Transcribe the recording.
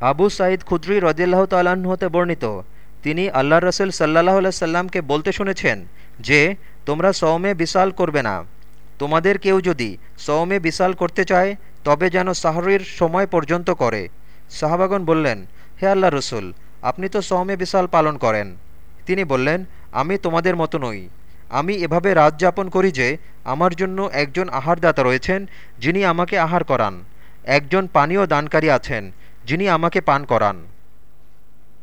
আবু সাঈদ খুদ্রি রদিল্লাহ তাল্লাহ্ন হতে বর্ণিত। তিনি আল্লাহ রসুল সাল্লাহ সাল্লামকে বলতে শুনেছেন যে, তোমরা সৌমে বিশাল করবে না। তোমাদের কেউ যদি সৌমে বিশাল করতে চায়, তবে যেন সাহরির সময় পর্যন্ত করে। সাহাবাগন বললেন, হে আল্লাহ রসুল, আপনি তো সৌমে বিশাল পালন করেন। তিনি বললেন, আমি তোমাদের মতো নই। আমি এভাবে রাত যাপন করি যে, আমার জন্য একজন আহারদাতা রয়েছেন যিনি আমাকে আহার করান। একজন পানীয় দানকারী আছেন যিনি আমাকে পান করান।